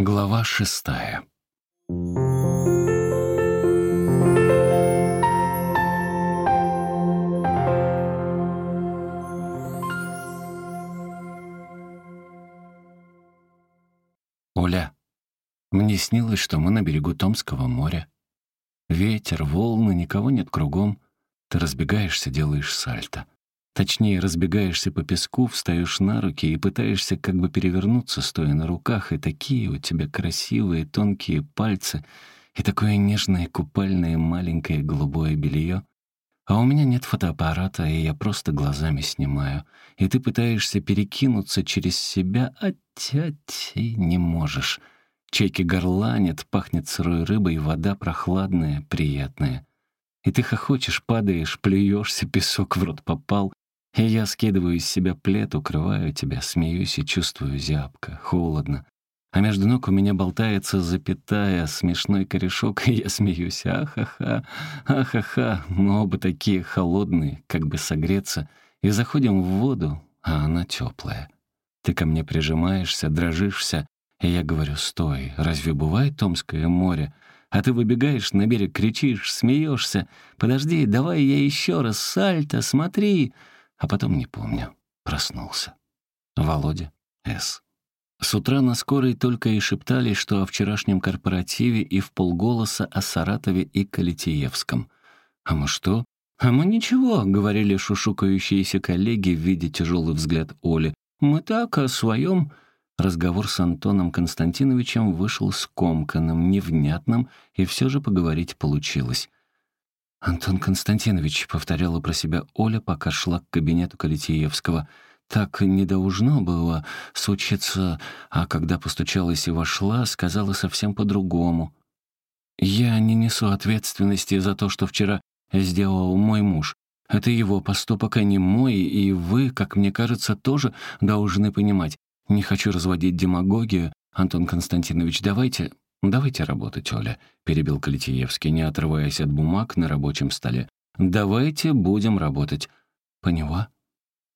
Глава шестая. Оля, мне снилось, что мы на берегу Томского моря. Ветер, волны, никого нет кругом. Ты разбегаешься, делаешь сальто. Точнее, разбегаешься по песку, встаешь на руки и пытаешься как бы перевернуться, стоя на руках, и такие у тебя красивые тонкие пальцы, и такое нежное купальное маленькое голубое белье. А у меня нет фотоаппарата, и я просто глазами снимаю. И ты пытаешься перекинуться через себя, а тять и не можешь. Чайки горланят, пахнет сырой рыбой, вода прохладная, приятная. И ты хохочешь, падаешь, плюешься, песок в рот попал, и я скидываю из себя плед, укрываю тебя, смеюсь и чувствую зябко, холодно. А между ног у меня болтается запятая, смешной корешок, и я смеюсь. Ахаха, ахаха, мы оба такие холодные, как бы согреться, и заходим в воду, а она теплая. Ты ко мне прижимаешься, дрожишься, и я говорю, стой, разве бывает Томское море? А ты выбегаешь на берег, кричишь, смеешься. Подожди, давай я еще раз, сальто, смотри. А потом не помню. Проснулся. Володя С. С утра на скорой только и шептали, что о вчерашнем корпоративе и в полголоса о Саратове и Калитиевском. «А мы что?» «А мы ничего», — говорили шушукающиеся коллеги в виде тяжелый взгляд Оли. «Мы так, о своем...» Разговор с Антоном Константиновичем вышел скомканным, невнятным, и все же поговорить получилось. «Антон Константинович», — повторяла про себя Оля, пока шла к кабинету Калитеевского, «так не должно было случиться, а когда постучалась и вошла, сказала совсем по-другому. Я не несу ответственности за то, что вчера сделал мой муж. Это его поступок, а не мой, и вы, как мне кажется, тоже должны понимать. Не хочу разводить демагогию. Антон Константинович, давайте «Давайте работать, Оля», — перебил Калитиевский, не отрываясь от бумаг на рабочем столе. «Давайте будем работать». «Поняла?»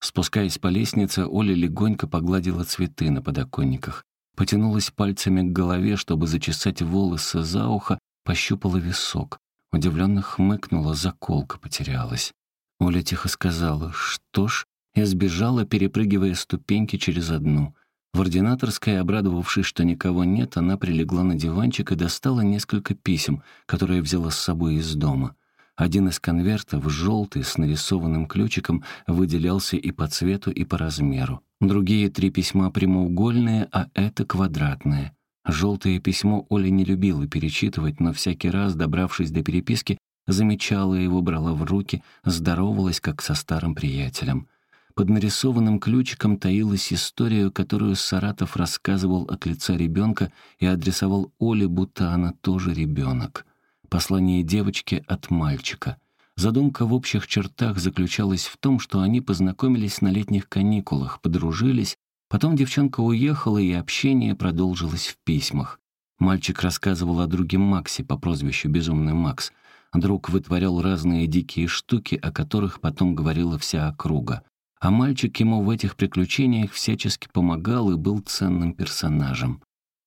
Спускаясь по лестнице, Оля легонько погладила цветы на подоконниках, потянулась пальцами к голове, чтобы зачесать волосы за ухо, пощупала висок. Удивленно хмыкнула, заколка потерялась. Оля тихо сказала «Что ж?» и сбежала, перепрыгивая ступеньки через одну. В ординаторской, обрадовавшись, что никого нет, она прилегла на диванчик и достала несколько писем, которые взяла с собой из дома. Один из конвертов, желтый, с нарисованным ключиком, выделялся и по цвету, и по размеру. Другие три письма прямоугольные, а это квадратное. Желтое письмо Оля не любила перечитывать, но всякий раз, добравшись до переписки, замечала его, брала в руки, здоровалась, как со старым приятелем. Под нарисованным ключиком таилась история, которую Саратов рассказывал от лица ребенка и адресовал Оле, будто она тоже ребенок. Послание девочки от мальчика. Задумка в общих чертах заключалась в том, что они познакомились на летних каникулах, подружились, потом девчонка уехала, и общение продолжилось в письмах. Мальчик рассказывал о друге Максе по прозвищу «Безумный Макс». Друг вытворял разные дикие штуки, о которых потом говорила вся округа а мальчик ему в этих приключениях всячески помогал и был ценным персонажем.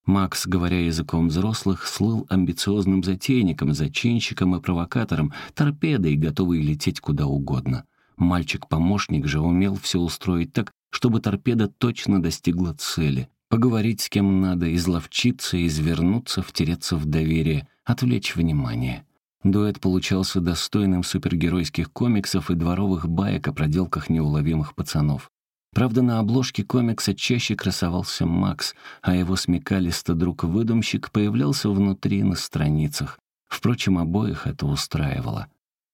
Макс, говоря языком взрослых, слыл амбициозным затейником, зачинщиком и провокатором, торпедой, готовый лететь куда угодно. Мальчик-помощник же умел все устроить так, чтобы торпеда точно достигла цели. Поговорить с кем надо, изловчиться, извернуться, втереться в доверие, отвлечь внимание. Дуэт получался достойным супергеройских комиксов и дворовых баек о проделках неуловимых пацанов. Правда, на обложке комикса чаще красовался Макс, а его смекалистый друг-выдумщик появлялся внутри на страницах. Впрочем, обоих это устраивало.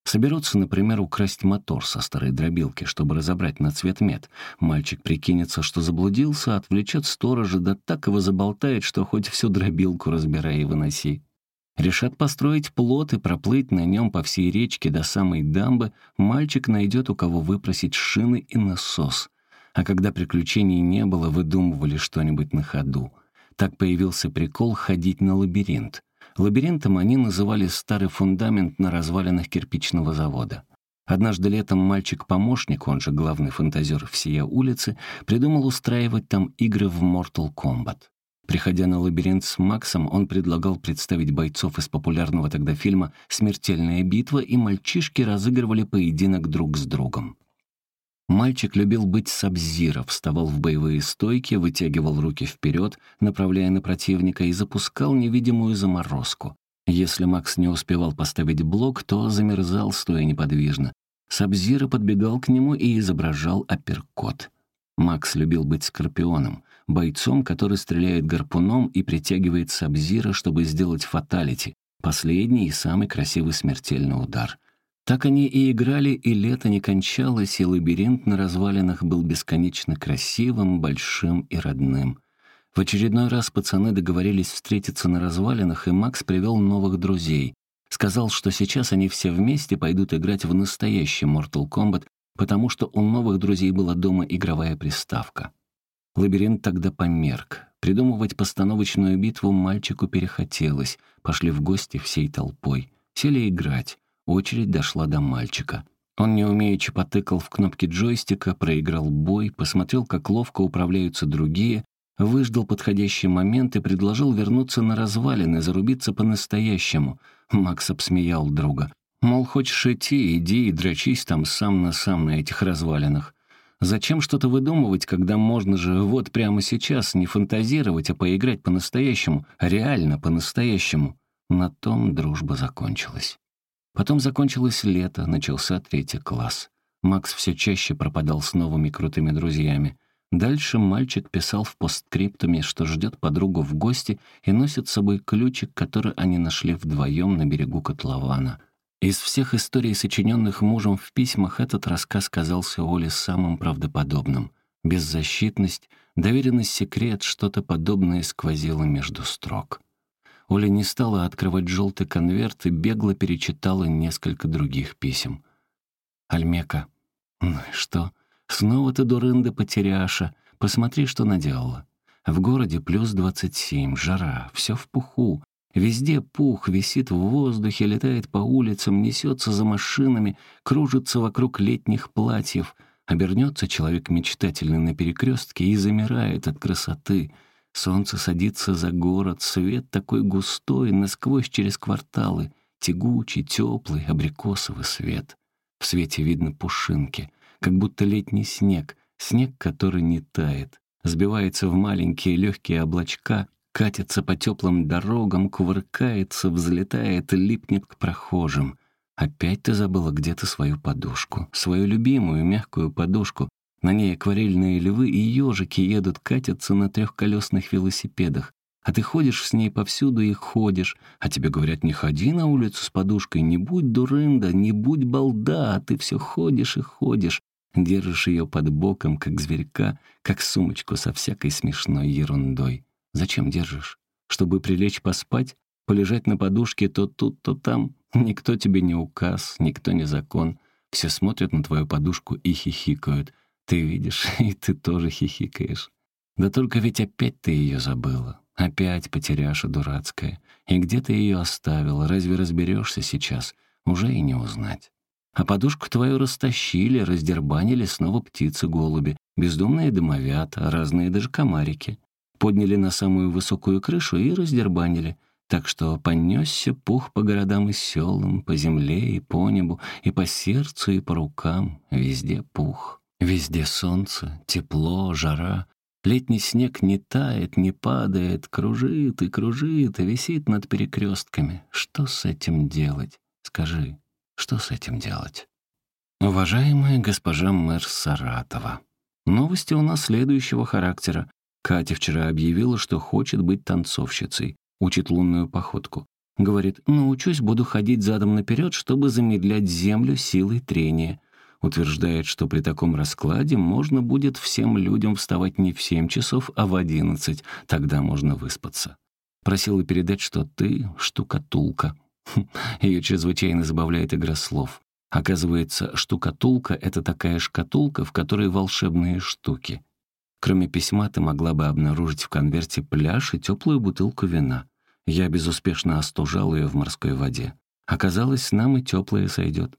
Соберутся, например, украсть мотор со старой дробилки, чтобы разобрать на цвет мед. Мальчик прикинется, что заблудился, отвлечет сторожа, да так его заболтает, что хоть всю дробилку разбирай и выноси. Решат построить плот и проплыть на нем по всей речке до самой дамбы, мальчик найдет у кого выпросить шины и насос. А когда приключений не было, выдумывали что-нибудь на ходу. Так появился прикол ходить на лабиринт. Лабиринтом они называли старый фундамент на развалинах кирпичного завода. Однажды летом мальчик-помощник, он же главный фантазер всей улицы, придумал устраивать там игры в Mortal Kombat. Приходя на лабиринт с Максом, он предлагал представить бойцов из популярного тогда фильма «Смертельная битва», и мальчишки разыгрывали поединок друг с другом. Мальчик любил быть сабзиро, вставал в боевые стойки, вытягивал руки вперед, направляя на противника, и запускал невидимую заморозку. Если Макс не успевал поставить блок, то замерзал, стоя неподвижно. Сабзиро подбегал к нему и изображал апперкот. Макс любил быть скорпионом, бойцом, который стреляет гарпуном и притягивает Сабзира, чтобы сделать фаталити, последний и самый красивый смертельный удар. Так они и играли, и лето не кончалось, и лабиринт на развалинах был бесконечно красивым, большим и родным. В очередной раз пацаны договорились встретиться на развалинах, и Макс привел новых друзей. Сказал, что сейчас они все вместе пойдут играть в настоящий Mortal Kombat, потому что у новых друзей была дома игровая приставка. Лабиринт тогда померк. Придумывать постановочную битву мальчику перехотелось. Пошли в гости всей толпой. Сели играть. Очередь дошла до мальчика. Он неумеючи потыкал в кнопки джойстика, проиграл бой, посмотрел, как ловко управляются другие, выждал подходящий момент и предложил вернуться на развалины, зарубиться по-настоящему. Макс обсмеял друга. Мол, хочешь идти, иди и дрочись там сам на сам на этих развалинах. Зачем что-то выдумывать, когда можно же вот прямо сейчас не фантазировать, а поиграть по-настоящему, реально по-настоящему? На том дружба закончилась. Потом закончилось лето, начался третий класс. Макс все чаще пропадал с новыми крутыми друзьями. Дальше мальчик писал в постскриптуме, что ждет подругу в гости и носит с собой ключик, который они нашли вдвоем на берегу котлована — из всех историй, сочиненных мужем в письмах, этот рассказ казался Оле самым правдоподобным. Беззащитность, доверенность секрет, что-то подобное сквозило между строк. Оля не стала открывать желтый конверт и бегло перечитала несколько других писем. «Альмека, ну что? Снова ты, дурында, потеряша. Посмотри, что наделала. В городе плюс двадцать семь, жара, все в пуху. Везде пух висит в воздухе, летает по улицам, несется за машинами, кружится вокруг летних платьев. Обернется человек мечтательный на перекрестке и замирает от красоты. Солнце садится за город, свет такой густой, насквозь через кварталы, тягучий, теплый, абрикосовый свет. В свете видно пушинки, как будто летний снег, снег, который не тает, сбивается в маленькие легкие облачка — катится по теплым дорогам, кувыркается, взлетает липнет к прохожим. Опять ты забыла где-то свою подушку, свою любимую мягкую подушку. На ней акварельные львы и ежики едут, катятся на трехколесных велосипедах. А ты ходишь с ней повсюду и ходишь, а тебе говорят, не ходи на улицу с подушкой, не будь дурында, не будь балда, а ты все ходишь и ходишь, держишь ее под боком, как зверька, как сумочку со всякой смешной ерундой. Зачем держишь? Чтобы прилечь поспать? Полежать на подушке то тут, то там? Никто тебе не указ, никто не закон. Все смотрят на твою подушку и хихикают. Ты видишь, и ты тоже хихикаешь. Да только ведь опять ты ее забыла. Опять потеряша дурацкая. И где ты ее оставила? Разве разберешься сейчас? Уже и не узнать. А подушку твою растащили, раздербанили снова птицы-голуби, бездомные домовята, разные даже комарики подняли на самую высокую крышу и раздербанили, так что понесся пух по городам и селам, по земле и по небу, и по сердцу, и по рукам, везде пух. Везде солнце, тепло, жара. Летний снег не тает, не падает, кружит и кружит, и висит над перекрестками. Что с этим делать? Скажи, что с этим делать? Уважаемая госпожа мэр Саратова, новости у нас следующего характера. Катя вчера объявила, что хочет быть танцовщицей, учит лунную походку. Говорит, научусь, буду ходить задом наперед, чтобы замедлять землю силой трения. Утверждает, что при таком раскладе можно будет всем людям вставать не в семь часов, а в одиннадцать, тогда можно выспаться. Просила передать, что ты — штукатулка. Ее чрезвычайно забавляет игра слов. Оказывается, штукатулка — это такая шкатулка, в которой волшебные штуки — Кроме письма ты могла бы обнаружить в конверте пляж и теплую бутылку вина. Я безуспешно остужал ее в морской воде. Оказалось, нам и теплое сойдет.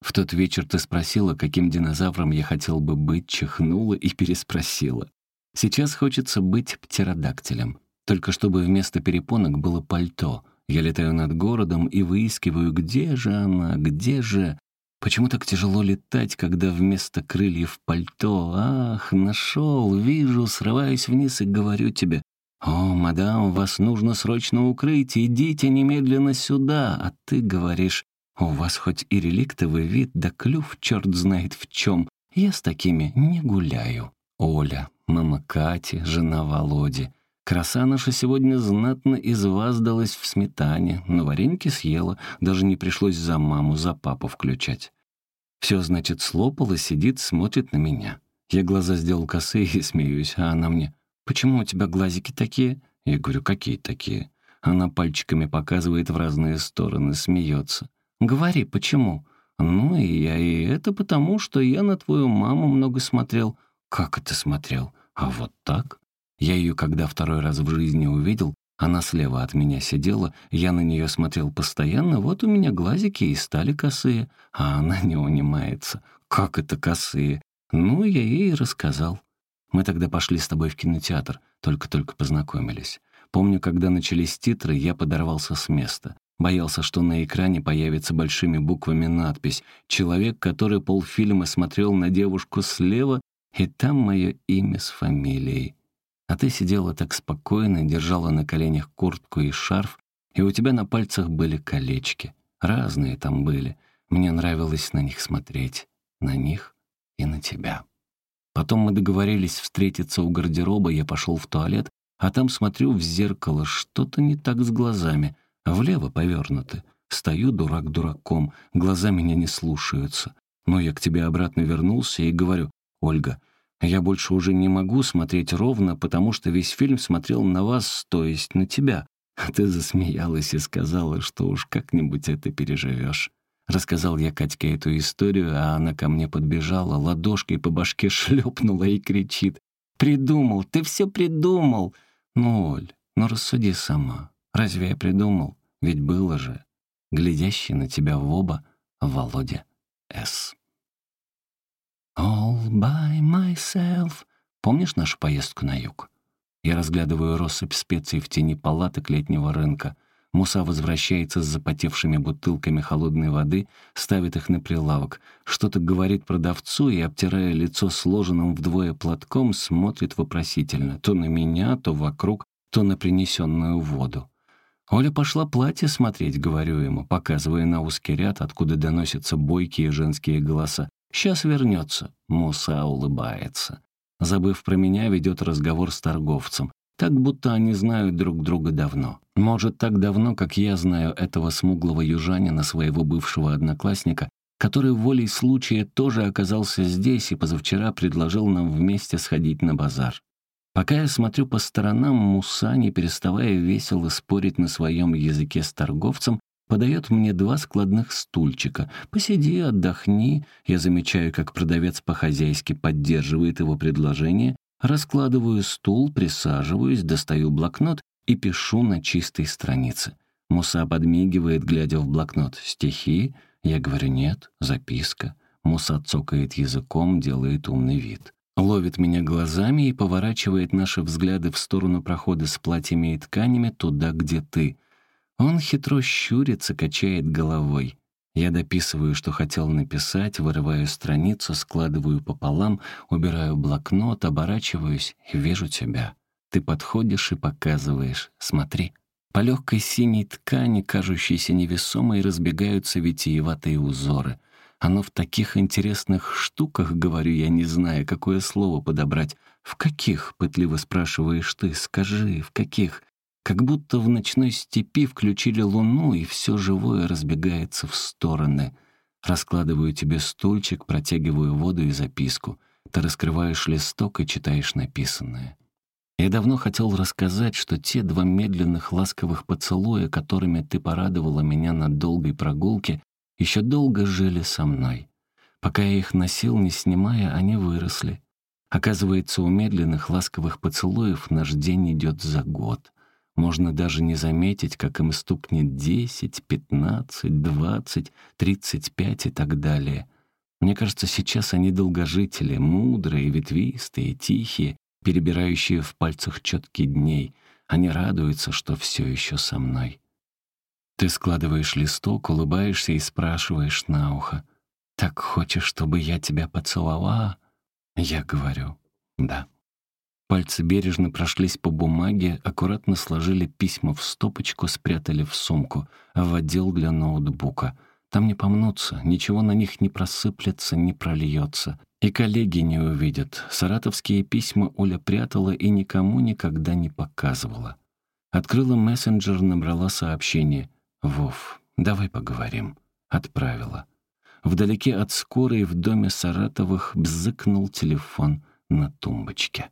В тот вечер ты спросила, каким динозавром я хотел бы быть, чихнула и переспросила. Сейчас хочется быть птеродактилем. Только чтобы вместо перепонок было пальто. Я летаю над городом и выискиваю, где же она, где же... Почему так тяжело летать, когда вместо крыльев пальто? Ах, нашел, вижу, срываюсь вниз и говорю тебе. «О, мадам, вас нужно срочно укрыть, идите немедленно сюда!» А ты говоришь, «У вас хоть и реликтовый вид, да клюв черт знает в чем. Я с такими не гуляю». Оля, мама Кати, жена Володи. Краса наша сегодня знатно изваздалась в сметане, но вареньки съела, даже не пришлось за маму, за папу включать. Все, значит, слопала, сидит, смотрит на меня. Я глаза сделал косые и смеюсь, а она мне, «Почему у тебя глазики такие?» Я говорю, «Какие такие?» Она пальчиками показывает в разные стороны, смеется. «Говори, почему?» «Ну, и я и это потому, что я на твою маму много смотрел». «Как это смотрел? А вот так?» Я ее, когда второй раз в жизни увидел, она слева от меня сидела, я на нее смотрел постоянно, вот у меня глазики и стали косые, а она не унимается. «Как это косые?» Ну, я ей рассказал. Мы тогда пошли с тобой в кинотеатр, только-только познакомились. Помню, когда начались титры, я подорвался с места. Боялся, что на экране появится большими буквами надпись «Человек, который полфильма смотрел на девушку слева, и там мое имя с фамилией». А ты сидела так спокойно, держала на коленях куртку и шарф, и у тебя на пальцах были колечки. Разные там были. Мне нравилось на них смотреть. На них и на тебя. Потом мы договорились встретиться у гардероба, я пошел в туалет, а там смотрю в зеркало, что-то не так с глазами, влево повернуты. Стою дурак дураком, глаза меня не слушаются. Но я к тебе обратно вернулся и говорю, «Ольга, я больше уже не могу смотреть ровно, потому что весь фильм смотрел на вас, то есть на тебя. А ты засмеялась и сказала, что уж как-нибудь это переживешь. Рассказал я Катьке эту историю, а она ко мне подбежала, ладошкой по башке шлепнула и кричит. «Придумал! Ты все придумал!» «Ну, Оль, ну рассуди сама. Разве я придумал? Ведь было же. Глядящий на тебя в оба Володя С. «All by myself». Помнишь нашу поездку на юг? Я разглядываю россыпь специй в тени палаток летнего рынка. Муса возвращается с запотевшими бутылками холодной воды, ставит их на прилавок, что-то говорит продавцу и, обтирая лицо сложенным вдвое платком, смотрит вопросительно то на меня, то вокруг, то на принесенную воду. Оля пошла платье смотреть, говорю ему, показывая на узкий ряд, откуда доносятся бойкие женские голоса. «Сейчас вернется», — Муса улыбается. Забыв про меня, ведет разговор с торговцем. Так, будто они знают друг друга давно. Может, так давно, как я знаю этого смуглого южанина, своего бывшего одноклассника, который волей случая тоже оказался здесь и позавчера предложил нам вместе сходить на базар. Пока я смотрю по сторонам, Муса, не переставая весело спорить на своем языке с торговцем, подает мне два складных стульчика. «Посиди, отдохни». Я замечаю, как продавец по-хозяйски поддерживает его предложение. Раскладываю стул, присаживаюсь, достаю блокнот и пишу на чистой странице. Муса подмигивает, глядя в блокнот. «Стихи?» Я говорю «нет», записка. Муса цокает языком, делает умный вид. Ловит меня глазами и поворачивает наши взгляды в сторону прохода с платьями и тканями туда, где ты. Он хитро щурится, качает головой. Я дописываю, что хотел написать, вырываю страницу, складываю пополам, убираю блокнот, оборачиваюсь и вижу тебя. Ты подходишь и показываешь. Смотри. По легкой синей ткани, кажущейся невесомой, разбегаются витиеватые узоры. Оно в таких интересных штуках, говорю я, не зная, какое слово подобрать. «В каких?» — пытливо спрашиваешь ты. «Скажи, в каких?» Как будто в ночной степи включили луну, и все живое разбегается в стороны. Раскладываю тебе стульчик, протягиваю воду и записку. Ты раскрываешь листок и читаешь написанное. Я давно хотел рассказать, что те два медленных ласковых поцелуя, которыми ты порадовала меня на долгой прогулке, еще долго жили со мной. Пока я их носил, не снимая, они выросли. Оказывается, у медленных ласковых поцелуев наш день идет за год. Можно даже не заметить, как им стукнет 10, 15, 20, 35 и так далее. Мне кажется, сейчас они долгожители, мудрые, ветвистые, тихие, перебирающие в пальцах четки дней. Они радуются, что все еще со мной. Ты складываешь листок, улыбаешься и спрашиваешь на ухо. «Так хочешь, чтобы я тебя поцеловала?» Я говорю «да». Пальцы бережно прошлись по бумаге, аккуратно сложили письма в стопочку, спрятали в сумку, а в отдел для ноутбука. Там не помнутся, ничего на них не просыплется, не прольется. И коллеги не увидят. Саратовские письма Оля прятала и никому никогда не показывала. Открыла мессенджер, набрала сообщение. «Вов, давай поговорим». Отправила. Вдалеке от скорой в доме Саратовых бзыкнул телефон на тумбочке.